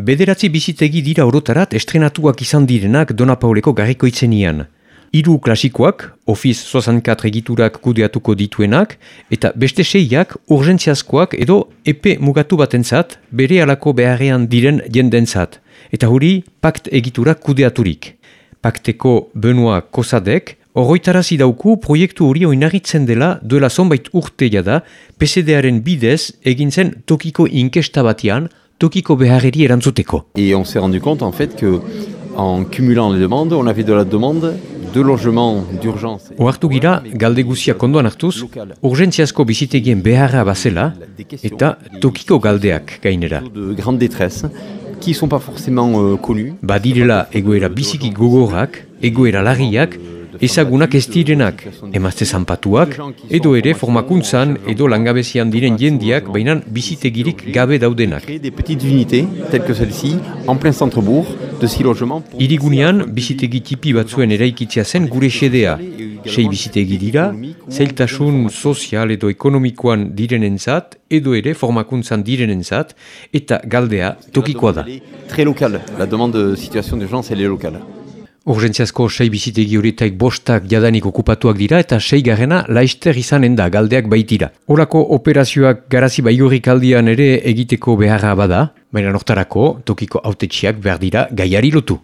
Bederatzi bizitegi dira orotarat estrenatuak izan direnak Dona Pauleko garrikoitzenian. Hiru klasikoak, Office 64 egiturak kudeatuko dituenak, eta beste seiak urgentziazkoak edo epe mugatu batentzat bere alako beharrean diren jendentzat, eta huri pakt egiturak kudeaturik. Pakteko Benoa Kosadek, Horroitarazi dauku proiektu hori oinarritzen dela duela zonbait urteia da PCDaren bidez egintzen tokiko inkesta batean tokiko beharreri erantzuteko. Et on s'est rendu compte en fait que en cumulant les demandes, on avait de la demande de logement d'urgence. Oartu gira, galde guziak ondoan hartuz, urgentziazko bizitegien beharra bazela eta tokiko galdeak gainera. De grande détresse qui sont pas forcément euh, connus. Badirela egoera biziki gogorrak, egoera larriak, ezagunak ez direnak, emazte zanpatuak, edo ere formakuntzan edo langabezian diren jendiak bainan bizitegirik gabe daudenak. De Irigunean, bizitegi tipi batzuen eraikitzea zen gure xedea. Sei bizitegi dira, zailtasun sozial edo ekonomikoan direnentzat, edo ere formakuntzan direnentzat, eta galdea tokikoa da. Très locale. La demande de situation d'urgence, elle est locale. Urgentziazko sei bizitegi horietaik bostak jadanik okupatuak dira eta sei garrena laister izanen da galdeak baitira. Horako operazioak garazi baigurrik aldian ere egiteko beharra bada, baina nortarako tokiko autetxiak behar dira gaiari lotu.